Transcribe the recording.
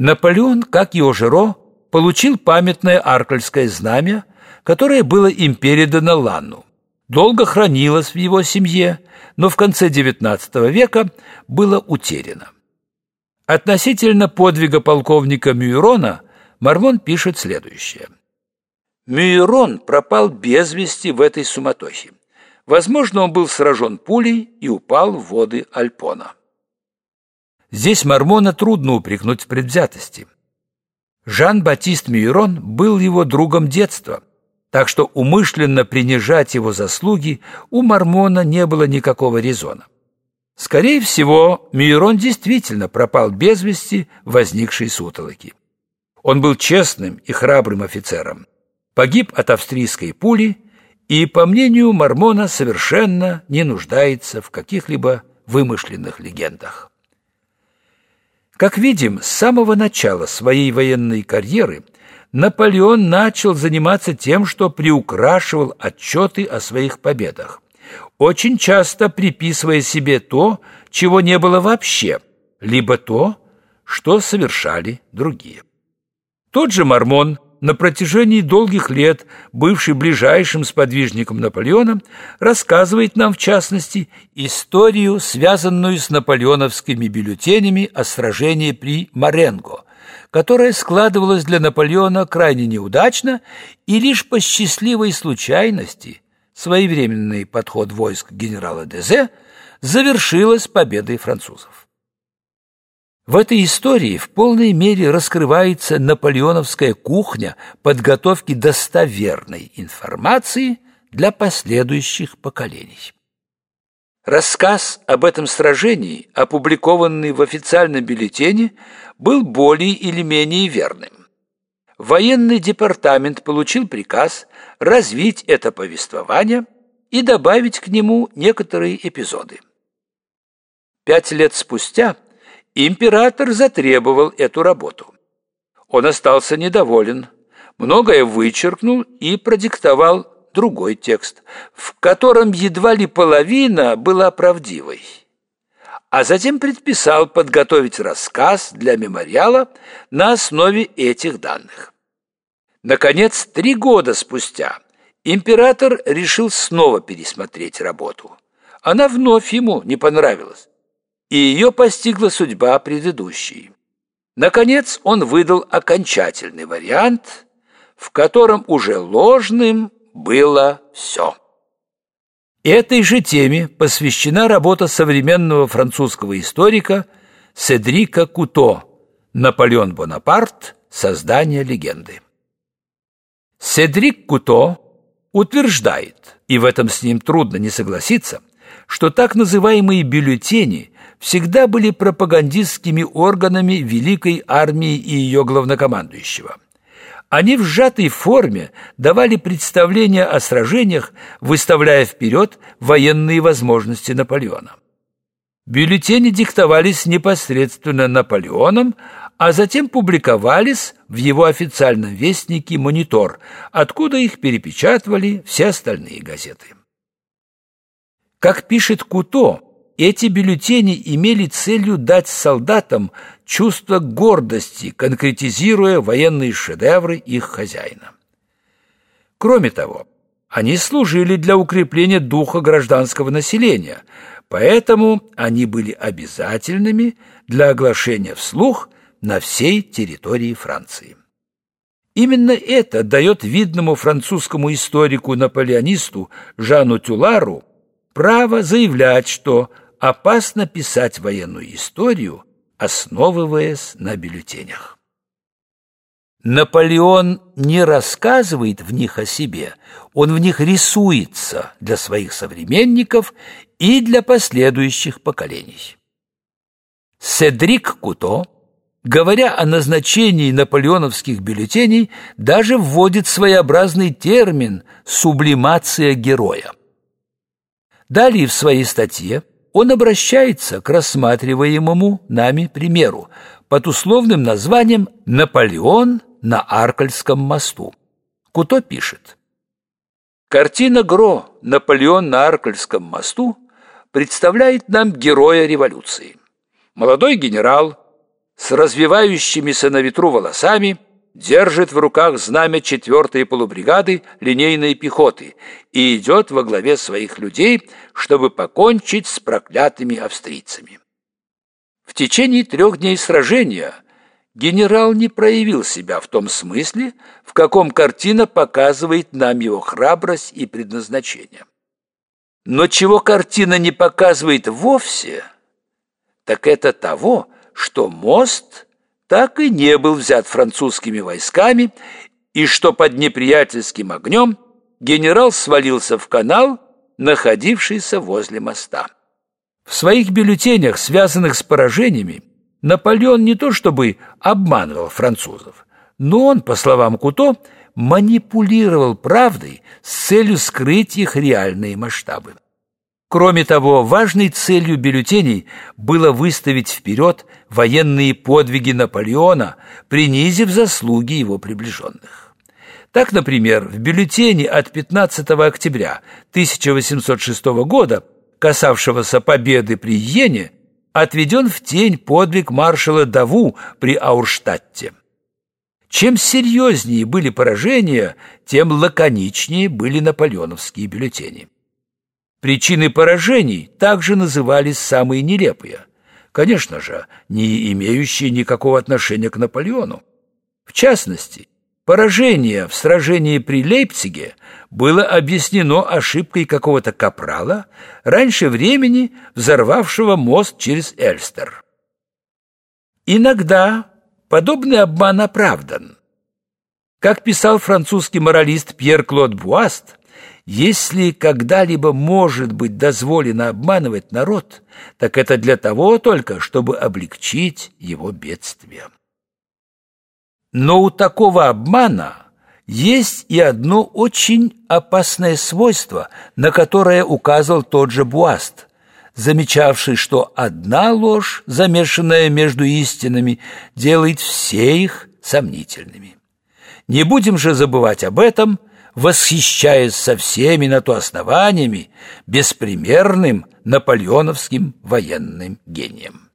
Наполеон, как и Ожеро, получил памятное Аркальское знамя, которое было им передано Ланну. Долго хранилось в его семье, но в конце XIX века было утеряно. Относительно подвига полковника Мюйрона Мармон пишет следующее. Мюйрон пропал без вести в этой суматохе. Возможно, он был сражен пулей и упал в воды Альпона. Здесь Мармона трудно упрекнуть в предвзятости. Жан-Батист Мюйрон был его другом детства, так что умышленно принижать его заслуги у Мармона не было никакого резона. Скорее всего, Мюйрон действительно пропал без вести возникшей сутолоки. Он был честным и храбрым офицером, погиб от австрийской пули и, по мнению Мормона, совершенно не нуждается в каких-либо вымышленных легендах. Как видим, с самого начала своей военной карьеры Наполеон начал заниматься тем, что приукрашивал отчеты о своих победах, очень часто приписывая себе то, чего не было вообще, либо то, что совершали другие. Тот же Мормон – на протяжении долгих лет бывший ближайшим сподвижником Наполеона, рассказывает нам, в частности, историю, связанную с наполеоновскими бюллетенями о сражении при Маренго, которая складывалась для Наполеона крайне неудачно и лишь по счастливой случайности своевременный подход войск генерала Дезе завершилась победой французов. В этой истории в полной мере раскрывается наполеоновская кухня подготовки достоверной информации для последующих поколений. Рассказ об этом сражении, опубликованный в официальном бюллетене, был более или менее верным. Военный департамент получил приказ развить это повествование и добавить к нему некоторые эпизоды. Пять лет спустя – Император затребовал эту работу. Он остался недоволен, многое вычеркнул и продиктовал другой текст, в котором едва ли половина была правдивой. А затем предписал подготовить рассказ для мемориала на основе этих данных. Наконец, три года спустя император решил снова пересмотреть работу. Она вновь ему не понравилась и ее постигла судьба предыдущей. Наконец он выдал окончательный вариант, в котором уже ложным было все. Этой же теме посвящена работа современного французского историка Седрика Куто «Наполеон Бонапарт. Создание легенды». Седрик Куто утверждает, и в этом с ним трудно не согласиться, что так называемые бюллетени всегда были пропагандистскими органами Великой армии и ее главнокомандующего. Они в сжатой форме давали представление о сражениях, выставляя вперед военные возможности Наполеона. Бюллетени диктовались непосредственно Наполеоном, а затем публиковались в его официальном вестнике «Монитор», откуда их перепечатывали все остальные газеты. Как пишет Куто, эти бюллетени имели целью дать солдатам чувство гордости, конкретизируя военные шедевры их хозяина. Кроме того, они служили для укрепления духа гражданского населения, поэтому они были обязательными для оглашения вслух на всей территории Франции. Именно это дает видному французскому историку-наполеонисту Жану Тюлару право заявлять, что опасно писать военную историю, основываясь на бюллетенях. Наполеон не рассказывает в них о себе, он в них рисуется для своих современников и для последующих поколений. Седрик Куто, говоря о назначении наполеоновских бюллетеней, даже вводит своеобразный термин «сублимация героя». Далее в своей статье он обращается к рассматриваемому нами примеру под условным названием «Наполеон на Аркальском мосту». Куто пишет. Картина Гро «Наполеон на Аркальском мосту» представляет нам героя революции. Молодой генерал с развивающимися на ветру волосами держит в руках знамя 4-й полубригады линейной пехоты и идет во главе своих людей, чтобы покончить с проклятыми австрийцами. В течение трех дней сражения генерал не проявил себя в том смысле, в каком картина показывает нам его храбрость и предназначение. Но чего картина не показывает вовсе, так это того, что мост так и не был взят французскими войсками и что под неприятельским огнем генерал свалился в канал, находившийся возле моста. В своих бюллетенях, связанных с поражениями, Наполеон не то чтобы обманывал французов, но он, по словам Куто, манипулировал правдой с целью скрыть их реальные масштабы. Кроме того, важной целью бюллетеней было выставить вперед военные подвиги Наполеона, принизив заслуги его приближенных. Так, например, в бюллетене от 15 октября 1806 года касавшегося победы при Йене, отведен в тень подвиг маршала Даву при Аурштадте. Чем серьезнее были поражения, тем лаконичнее были наполеоновские бюллетени. Причины поражений также назывались самые нелепые, конечно же, не имеющие никакого отношения к Наполеону. В частности, Поражение в сражении при Лейпциге было объяснено ошибкой какого-то капрала, раньше времени взорвавшего мост через Эльстер. Иногда подобный обман оправдан. Как писал французский моралист Пьер Клод Буаст, если когда-либо может быть дозволено обманывать народ, так это для того только, чтобы облегчить его бедствие. Но у такого обмана есть и одно очень опасное свойство, на которое указывал тот же Буаст, замечавший, что одна ложь, замешанная между истинами, делает все их сомнительными. Не будем же забывать об этом, восхищаясь со всеми на то основаниями беспримерным наполеоновским военным гением.